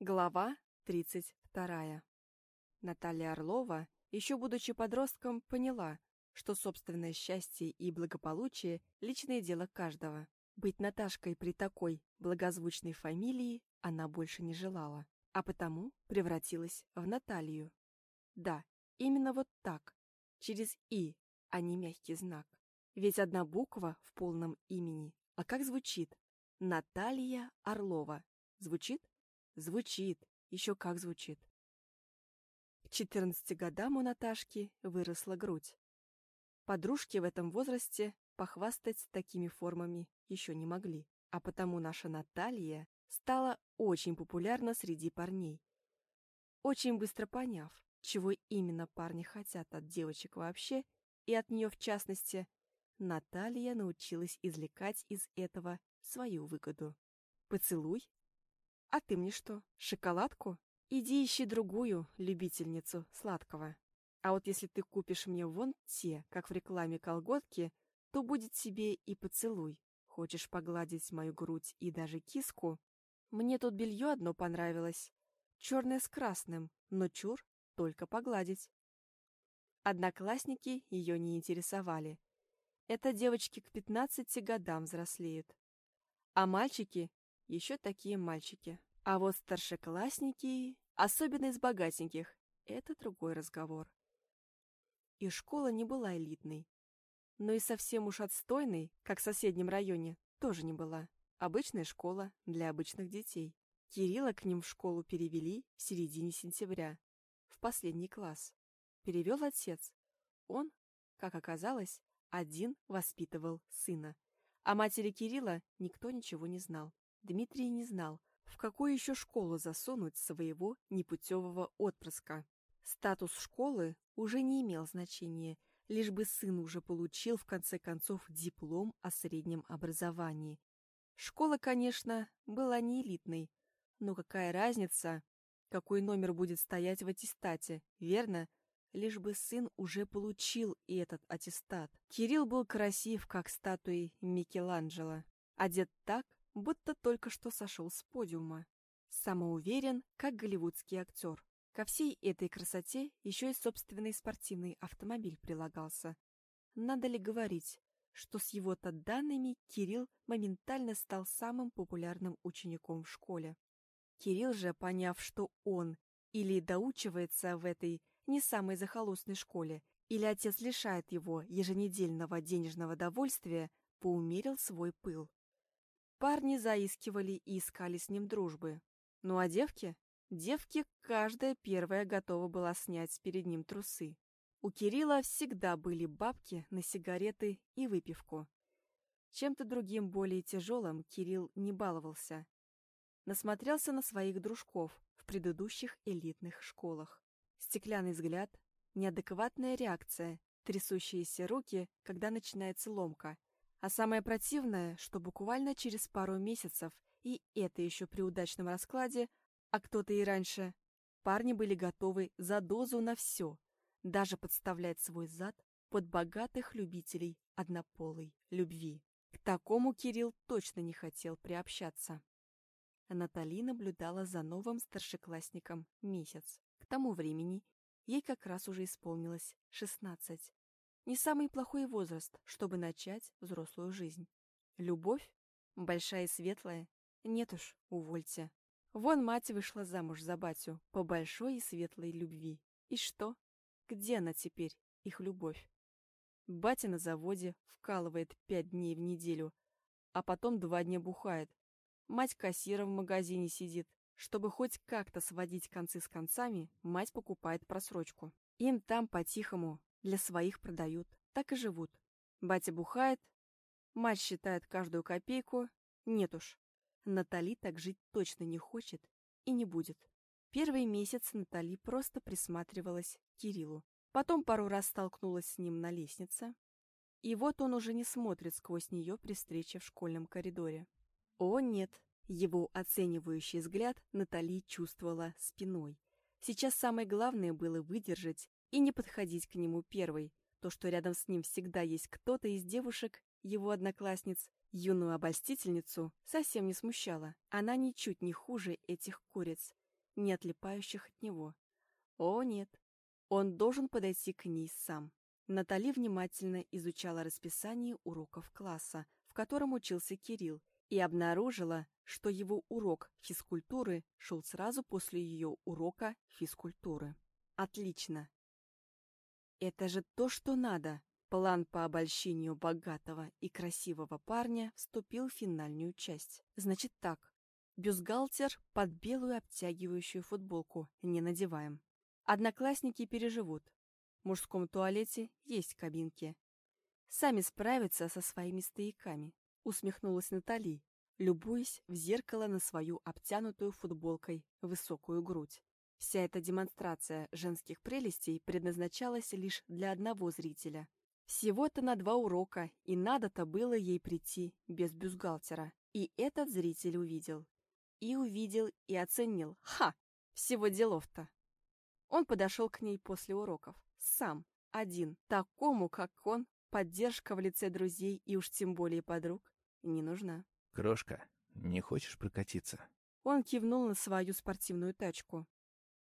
Глава 32. Наталья Орлова, еще будучи подростком, поняла, что собственное счастье и благополучие – личное дело каждого. Быть Наташкой при такой благозвучной фамилии она больше не желала, а потому превратилась в Наталью. Да, именно вот так, через «и», а не мягкий знак. Ведь одна буква в полном имени. А как звучит? Наталья Орлова. Звучит? Звучит, еще как звучит. К 14 годам у Наташки выросла грудь. Подружки в этом возрасте похвастать такими формами еще не могли, а потому наша Наталья стала очень популярна среди парней. Очень быстро поняв, чего именно парни хотят от девочек вообще, и от нее в частности, Наталья научилась извлекать из этого свою выгоду. Поцелуй а ты мне что, шоколадку? Иди ищи другую любительницу сладкого. А вот если ты купишь мне вон те, как в рекламе колготки, то будет тебе и поцелуй. Хочешь погладить мою грудь и даже киску? Мне тут белье одно понравилось. Черное с красным, но чур, только погладить. Одноклассники ее не интересовали. Это девочки к 15 годам взрослеют. А мальчики еще такие мальчики. А вот старшеклассники, особенно из богатеньких, это другой разговор. И школа не была элитной. Но и совсем уж отстойной, как в соседнем районе, тоже не была. Обычная школа для обычных детей. Кирилла к ним в школу перевели в середине сентября, в последний класс. Перевел отец. Он, как оказалось, один воспитывал сына. О матери Кирилла никто ничего не знал. Дмитрий не знал, в какую еще школу засунуть своего непутевого отпрыска. Статус школы уже не имел значения, лишь бы сын уже получил в конце концов диплом о среднем образовании. Школа, конечно, была не элитной, но какая разница, какой номер будет стоять в аттестате, верно? Лишь бы сын уже получил и этот аттестат. Кирилл был красив, как статуи Микеланджело, одет так, будто только что сошел с подиума. Самоуверен, как голливудский актер. Ко всей этой красоте еще и собственный спортивный автомобиль прилагался. Надо ли говорить, что с его-то данными Кирилл моментально стал самым популярным учеником в школе. Кирилл же, поняв, что он или доучивается в этой не самой захолустной школе, или отец лишает его еженедельного денежного довольствия, поумерил свой пыл. Парни заискивали и искали с ним дружбы. Ну а девки? Девки каждая первая готова была снять перед ним трусы. У Кирилла всегда были бабки на сигареты и выпивку. Чем-то другим более тяжелым Кирилл не баловался. Насмотрелся на своих дружков в предыдущих элитных школах. Стеклянный взгляд, неадекватная реакция, трясущиеся руки, когда начинается ломка, а самое противное, что буквально через пару месяцев, и это еще при удачном раскладе, а кто-то и раньше, парни были готовы за дозу на все, даже подставлять свой зад под богатых любителей однополой любви. К такому Кирилл точно не хотел приобщаться. Натали наблюдала за новым старшеклассником месяц. К тому времени ей как раз уже исполнилось шестнадцать. Не самый плохой возраст, чтобы начать взрослую жизнь. Любовь? Большая и светлая? Нет уж, увольте. Вон мать вышла замуж за батю по большой и светлой любви. И что? Где она теперь, их любовь? Батя на заводе вкалывает пять дней в неделю, а потом два дня бухает. Мать кассиром в магазине сидит. Чтобы хоть как-то сводить концы с концами, мать покупает просрочку. Им там по-тихому для своих продают. Так и живут. Батя бухает, мать считает каждую копейку. Нет уж, Натали так жить точно не хочет и не будет. Первый месяц Натали просто присматривалась к Кириллу. Потом пару раз столкнулась с ним на лестнице. И вот он уже не смотрит сквозь нее при встрече в школьном коридоре. О, нет! Его оценивающий взгляд Натали чувствовала спиной. Сейчас самое главное было выдержать и не подходить к нему первой. То, что рядом с ним всегда есть кто-то из девушек, его одноклассниц, юную обольстительницу, совсем не смущало. Она ничуть не хуже этих куриц. не отлипающих от него. О, нет, он должен подойти к ней сам. Натали внимательно изучала расписание уроков класса, в котором учился Кирилл, и обнаружила, что его урок физкультуры шел сразу после ее урока физкультуры. Отлично. Это же то, что надо. План по обольщению богатого и красивого парня вступил в финальную часть. Значит так. Бюстгальтер под белую обтягивающую футболку не надеваем. Одноклассники переживут. В мужском туалете есть кабинки. Сами справятся со своими стояками, усмехнулась Натали, любуясь в зеркало на свою обтянутую футболкой высокую грудь. Вся эта демонстрация женских прелестей предназначалась лишь для одного зрителя. Всего-то на два урока, и надо-то было ей прийти без бюстгальтера. И этот зритель увидел. И увидел, и оценил. Ха! Всего делов-то. Он подошел к ней после уроков. Сам, один. Такому, как он, поддержка в лице друзей и уж тем более подруг не нужна. «Крошка, не хочешь прокатиться?» Он кивнул на свою спортивную тачку.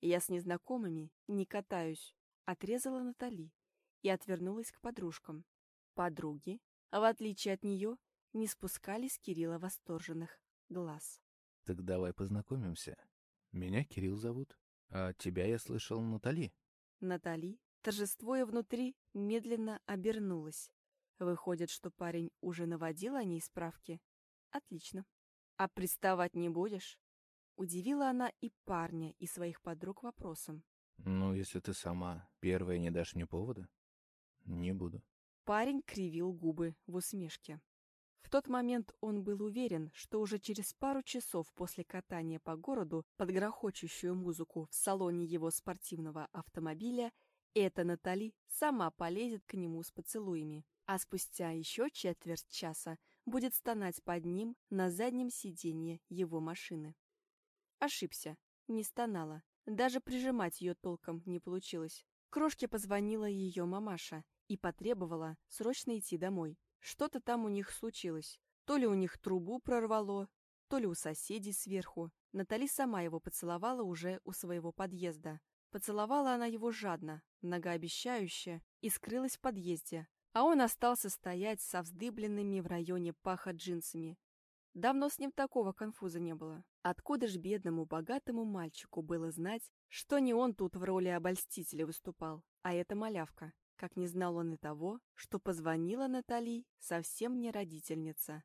«Я с незнакомыми не катаюсь», — отрезала Натали и отвернулась к подружкам. Подруги, в отличие от нее, не спускали с Кирилла восторженных глаз. «Так давай познакомимся. Меня Кирилл зовут, а тебя я слышал Натали». Натали, торжествуя внутри, медленно обернулась. Выходит, что парень уже наводил о ней справки? Отлично. А приставать не будешь? Удивила она и парня, и своих подруг вопросом. «Ну, если ты сама первая не дашь мне повода, не буду». Парень кривил губы в усмешке. В тот момент он был уверен, что уже через пару часов после катания по городу под грохочущую музыку в салоне его спортивного автомобиля эта Натали сама полезет к нему с поцелуями, а спустя еще четверть часа будет стонать под ним на заднем сиденье его машины. Ошибся, не стонала. Даже прижимать ее толком не получилось. Крошке позвонила ее мамаша и потребовала срочно идти домой. Что-то там у них случилось. То ли у них трубу прорвало, то ли у соседей сверху. Натали сама его поцеловала уже у своего подъезда. Поцеловала она его жадно, многообещающе, и скрылась в подъезде. А он остался стоять со вздыбленными в районе паха джинсами, Давно с ним такого конфуза не было. Откуда ж бедному богатому мальчику было знать, что не он тут в роли обольстителя выступал, а эта малявка? Как не знал он и того, что позвонила Натали совсем не родительница,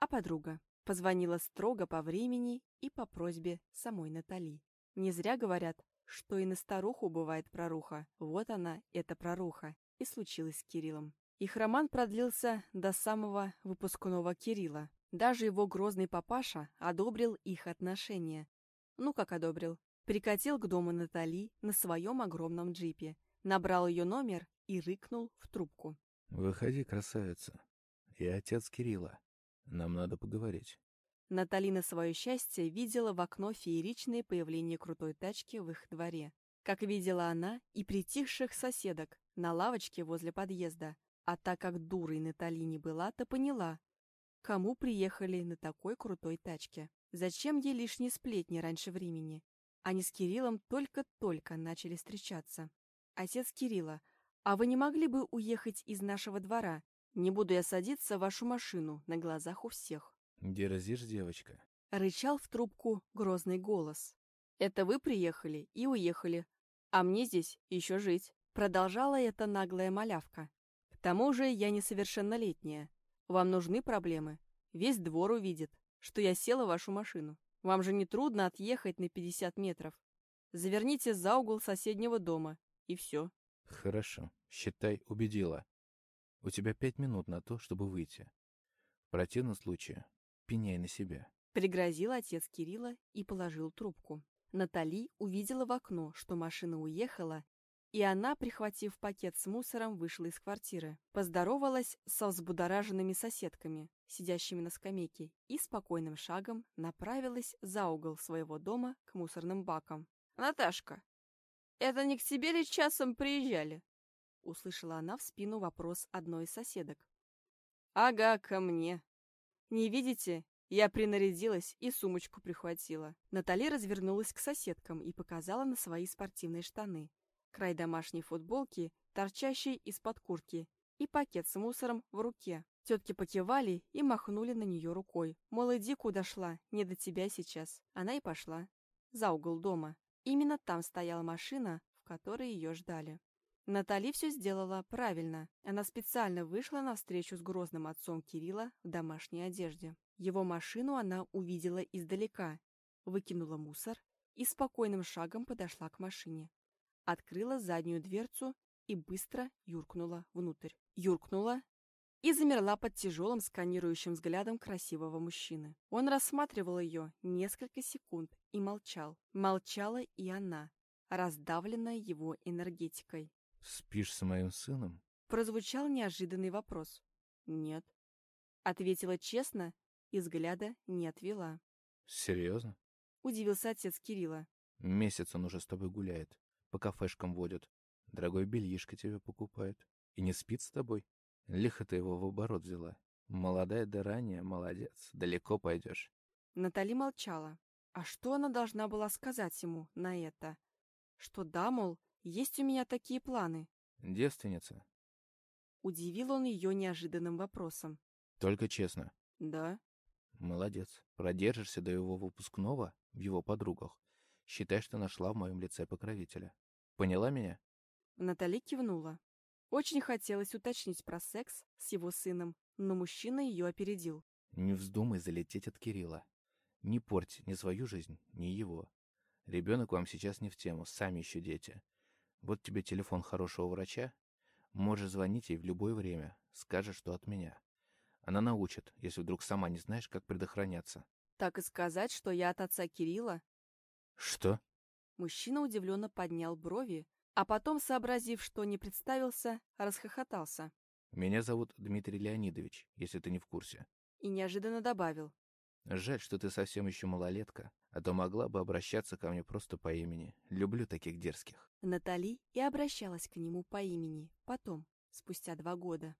а подруга. Позвонила строго по времени и по просьбе самой Натали. Не зря говорят, что и на старуху бывает проруха. Вот она, эта проруха, и случилось с Кириллом. Их роман продлился до самого выпускного Кирилла, даже его грозный папаша одобрил их отношения. Ну как одобрил? Прикатил к дому Натали на своем огромном джипе, набрал ее номер и рыкнул в трубку. «Выходи, красавица. Я отец Кирилла. Нам надо поговорить». Натали на свое счастье видела в окно фееричное появление крутой тачки в их дворе. Как видела она и притихших соседок на лавочке возле подъезда. А так как дурой Натали не была, то поняла, Кому приехали на такой крутой тачке? Зачем ей лишние сплетни раньше времени? Они с Кириллом только-только начали встречаться. Отец Кирилла, а вы не могли бы уехать из нашего двора? Не буду я садиться в вашу машину на глазах у всех. Дерзишь, девочка? Рычал в трубку грозный голос. Это вы приехали и уехали, а мне здесь еще жить. Продолжала эта наглая малявка. К тому же я несовершеннолетняя. Вам нужны проблемы? Весь двор увидит, что я села в вашу машину. Вам же не трудно отъехать на 50 метров. Заверните за угол соседнего дома, и все. Хорошо, считай, убедила. У тебя пять минут на то, чтобы выйти. В противном случае пеняй на себя. Пригрозил отец Кирилла и положил трубку. Натали увидела в окно, что машина уехала, и она, прихватив пакет с мусором, вышла из квартиры. Поздоровалась со взбудораженными соседками, сидящими на скамейке, и спокойным шагом направилась за угол своего дома к мусорным бакам. «Наташка, это не к тебе ли часом приезжали?» Услышала она в спину вопрос одной из соседок. «Ага, ко мне. Не видите, Я принарядилась и сумочку прихватила. Натали развернулась к соседкам и показала на свои спортивные штаны. Край домашней футболки, торчащий из-под куртки, и пакет с мусором в руке. Тетки покивали и махнули на нее рукой. Мол, иди куда шла, не до тебя сейчас. Она и пошла. За угол дома. Именно там стояла машина, в которой ее ждали. Натали все сделала правильно. Она специально вышла на встречу с грозным отцом Кирилла в домашней одежде. Его машину она увидела издалека, выкинула мусор и спокойным шагом подошла к машине. Открыла заднюю дверцу и быстро юркнула внутрь. Юркнула и замерла под тяжелым сканирующим взглядом красивого мужчины. Он рассматривал ее несколько секунд и молчал. Молчала и она, раздавленная его энергетикой. «Спишь с моим сыном?» Прозвучал неожиданный вопрос. «Нет». Ответила честно и взгляда не отвела. «Серьезно?» Удивился отец Кирилла. «Месяц он уже с тобой гуляет, по кафешкам водит, дорогой бельишко тебе покупает. И не спит с тобой? Лихо ты его в оборот взяла. Молодая да ранее, молодец, далеко пойдешь». Натали молчала. А что она должна была сказать ему на это? Что да, мол, есть у меня такие планы. «Девственница?» Удивил он ее неожиданным вопросом. «Только честно». Да. «Молодец. Продержишься до его выпускного в его подругах. Считай, что нашла в моем лице покровителя. Поняла меня?» Натали кивнула. Очень хотелось уточнить про секс с его сыном, но мужчина ее опередил. «Не вздумай залететь от Кирилла. Не порть ни свою жизнь, ни его. Ребенок вам сейчас не в тему, сами еще дети. Вот тебе телефон хорошего врача. Можешь звонить ей в любое время. Скажешь, что от меня. Она научит, если вдруг сама не знаешь, как предохраняться. Так и сказать, что я от отца Кирилла? Что? Мужчина удивленно поднял брови, а потом, сообразив, что не представился, расхохотался. Меня зовут Дмитрий Леонидович, если ты не в курсе. И неожиданно добавил. Жаль, что ты совсем еще малолетка, а то могла бы обращаться ко мне просто по имени. Люблю таких дерзких. Натали и обращалась к нему по имени, потом, спустя два года.